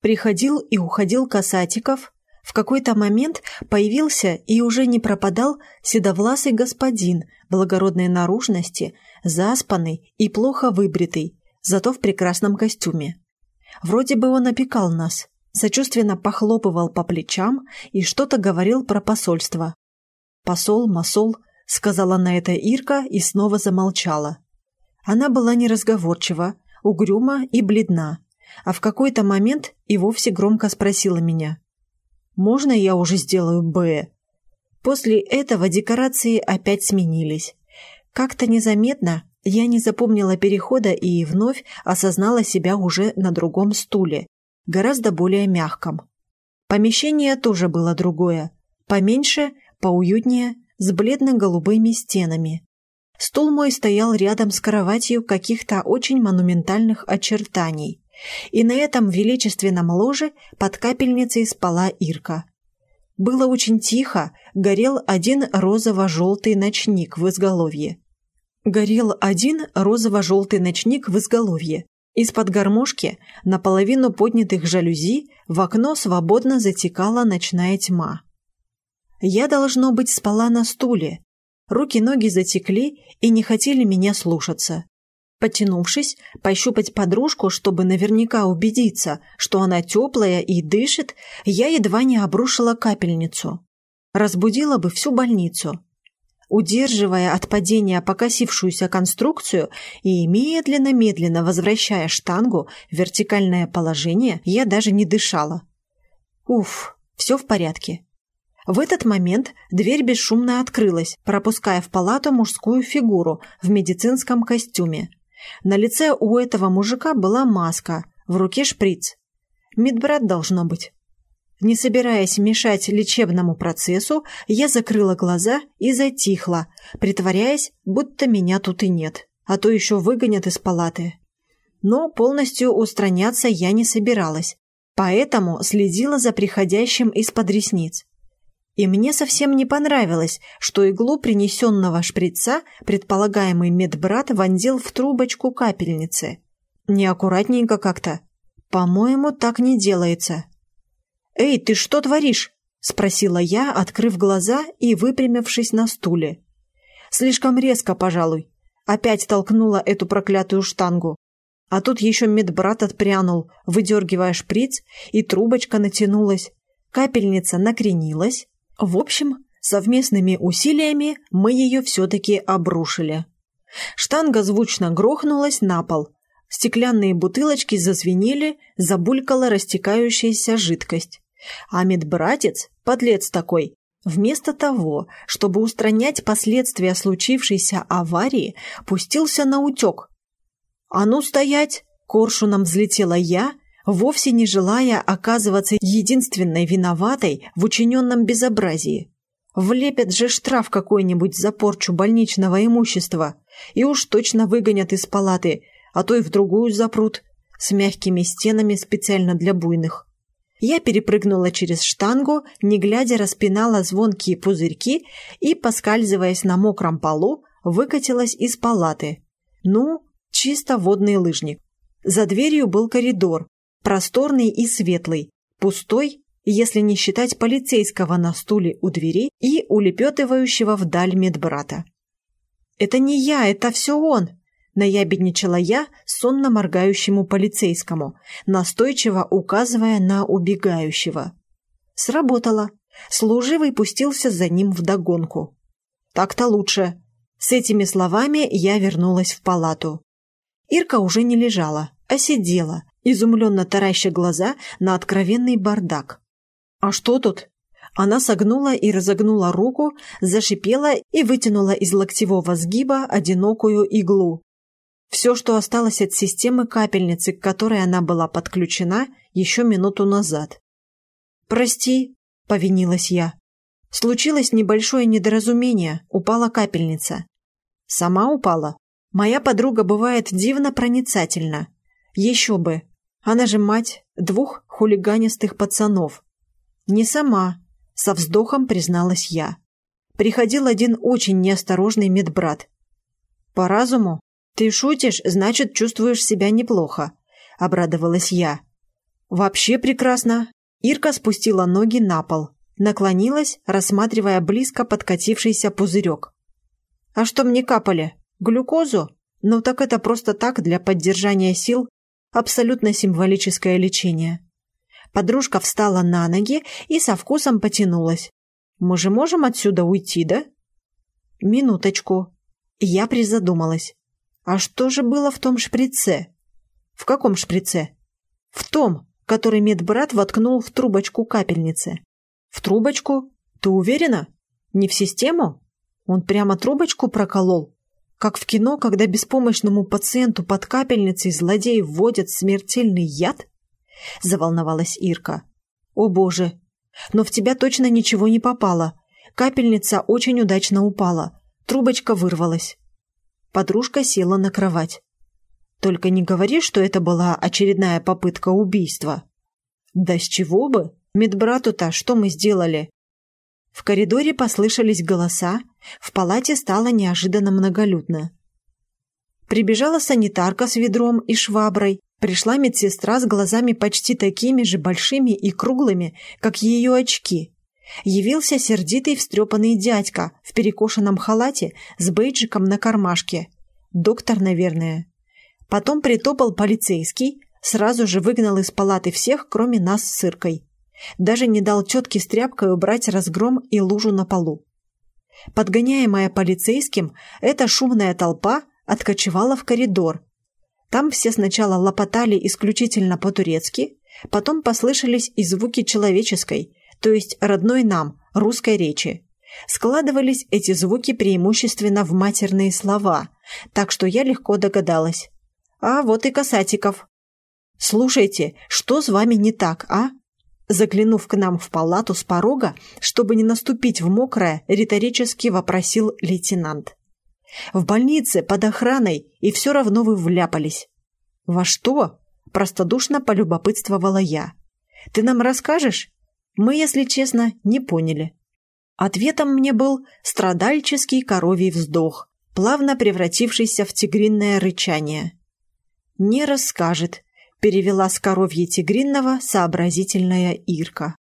Приходил и уходил Касатиков. В какой-то момент появился и уже не пропадал седовласый господин благородной наружности, заспанный и плохо выбритый, зато в прекрасном костюме. Вроде бы он опекал нас, сочувственно похлопывал по плечам и что-то говорил про посольство. «Посол, масол», — сказала на это Ирка и снова замолчала. Она была неразговорчива, угрюма и бледна, а в какой-то момент и вовсе громко спросила меня. «Можно я уже сделаю «Б»?» После этого декорации опять сменились. Как-то незаметно я не запомнила перехода и вновь осознала себя уже на другом стуле, гораздо более мягком. Помещение тоже было другое, поменьше, поуютнее, с бледно-голубыми стенами. Стул мой стоял рядом с кроватью каких-то очень монументальных очертаний, и на этом величественном ложе под капельницей спала Ирка. Было очень тихо, горел один розово-желтый ночник в изголовье. Горел один розово-желтый ночник в изголовье. Из-под гармошки, наполовину поднятых жалюзи, в окно свободно затекала ночная тьма. Я, должно быть, спала на стуле, Руки-ноги затекли и не хотели меня слушаться. Потянувшись, пощупать подружку, чтобы наверняка убедиться, что она теплая и дышит, я едва не обрушила капельницу. Разбудила бы всю больницу. Удерживая от падения покосившуюся конструкцию и медленно-медленно возвращая штангу в вертикальное положение, я даже не дышала. Уф, все в порядке. В этот момент дверь бесшумно открылась, пропуская в палату мужскую фигуру в медицинском костюме. На лице у этого мужика была маска, в руке шприц. Медбрат должно быть. Не собираясь мешать лечебному процессу, я закрыла глаза и затихла, притворяясь, будто меня тут и нет, а то еще выгонят из палаты. Но полностью устраняться я не собиралась, поэтому следила за приходящим из-под ресниц. И мне совсем не понравилось, что иглу принесенного шприца предполагаемый медбрат вонзил в трубочку капельницы. Неаккуратненько как-то. По-моему, так не делается. «Эй, ты что творишь?» – спросила я, открыв глаза и выпрямившись на стуле. Слишком резко, пожалуй. Опять толкнула эту проклятую штангу. А тут еще медбрат отпрянул, выдергивая шприц, и трубочка натянулась. Капельница накренилась, в общем, совместными усилиями мы ее все-таки обрушили. Штанга звучно грохнулась на пол. Стеклянные бутылочки зазвенели, забулькала растекающаяся жидкость. А медбратец, подлец такой, вместо того, чтобы устранять последствия случившейся аварии, пустился на утек. «А ну стоять!» – коршуном взлетела я – вовсе не желая оказываться единственной виноватой в учиненном безобразии. Влепят же штраф какой-нибудь за порчу больничного имущества и уж точно выгонят из палаты, а то и в другую запрут, с мягкими стенами специально для буйных. Я перепрыгнула через штангу, не глядя распинала звонкие пузырьки и, поскальзываясь на мокром полу, выкатилась из палаты. Ну, чисто водный лыжник. За дверью был коридор, просторный и светлый, пустой, если не считать полицейского на стуле у двери и улепетывающего вдаль медбрата. «Это не я, это все он!» – наябедничала я сонно моргающему полицейскому, настойчиво указывая на убегающего. Сработало. Служивый пустился за ним вдогонку. «Так-то лучше!» С этими словами я вернулась в палату. Ирка уже не лежала, а сидела, изумленно тараща глаза на откровенный бардак. «А что тут?» Она согнула и разогнула руку, зашипела и вытянула из локтевого сгиба одинокую иглу. Все, что осталось от системы капельницы, к которой она была подключена еще минуту назад. «Прости», — повинилась я. Случилось небольшое недоразумение, упала капельница. Сама упала. Моя подруга бывает дивно проницательна. Еще бы, она же мать двух хулиганистых пацанов. Не сама, со вздохом призналась я. Приходил один очень неосторожный медбрат. По разуму? Ты шутишь, значит, чувствуешь себя неплохо, обрадовалась я. Вообще прекрасно. Ирка спустила ноги на пол, наклонилась, рассматривая близко подкатившийся пузырек. А что мне капали? Глюкозу? Ну так это просто так, для поддержания сил. Абсолютно символическое лечение. Подружка встала на ноги и со вкусом потянулась. «Мы же можем отсюда уйти, да?» «Минуточку». Я призадумалась. «А что же было в том шприце?» «В каком шприце?» «В том, который медбрат воткнул в трубочку капельницы». «В трубочку? Ты уверена? Не в систему?» Он прямо трубочку проколол? Как в кино, когда беспомощному пациенту под капельницей злодей вводят смертельный яд? Заволновалась Ирка. О боже! Но в тебя точно ничего не попало. Капельница очень удачно упала. Трубочка вырвалась. Подружка села на кровать. Только не говори, что это была очередная попытка убийства. Да с чего бы? Медбрату-то что мы сделали? В коридоре послышались голоса, в палате стало неожиданно многолюдно. Прибежала санитарка с ведром и шваброй, пришла медсестра с глазами почти такими же большими и круглыми, как ее очки. Явился сердитый встрепанный дядька в перекошенном халате с бейджиком на кармашке. Доктор, наверное. Потом притопал полицейский, сразу же выгнал из палаты всех, кроме нас с Сыркой. Даже не дал тетке с тряпкой убрать разгром и лужу на полу. Подгоняемая полицейским, эта шумная толпа откочевала в коридор. Там все сначала лопотали исключительно по-турецки, потом послышались и звуки человеческой, то есть родной нам, русской речи. Складывались эти звуки преимущественно в матерные слова, так что я легко догадалась. А вот и Касатиков. «Слушайте, что с вами не так, а?» Заглянув к нам в палату с порога, чтобы не наступить в мокрое, риторически вопросил лейтенант. «В больнице, под охраной, и все равно вы вляпались». «Во что?» – простодушно полюбопытствовала я. «Ты нам расскажешь?» Мы, если честно, не поняли. Ответом мне был страдальческий коровий вздох, плавно превратившийся в тигринное рычание. «Не расскажет», перевела с коровье тигринного сообразительная Ирка.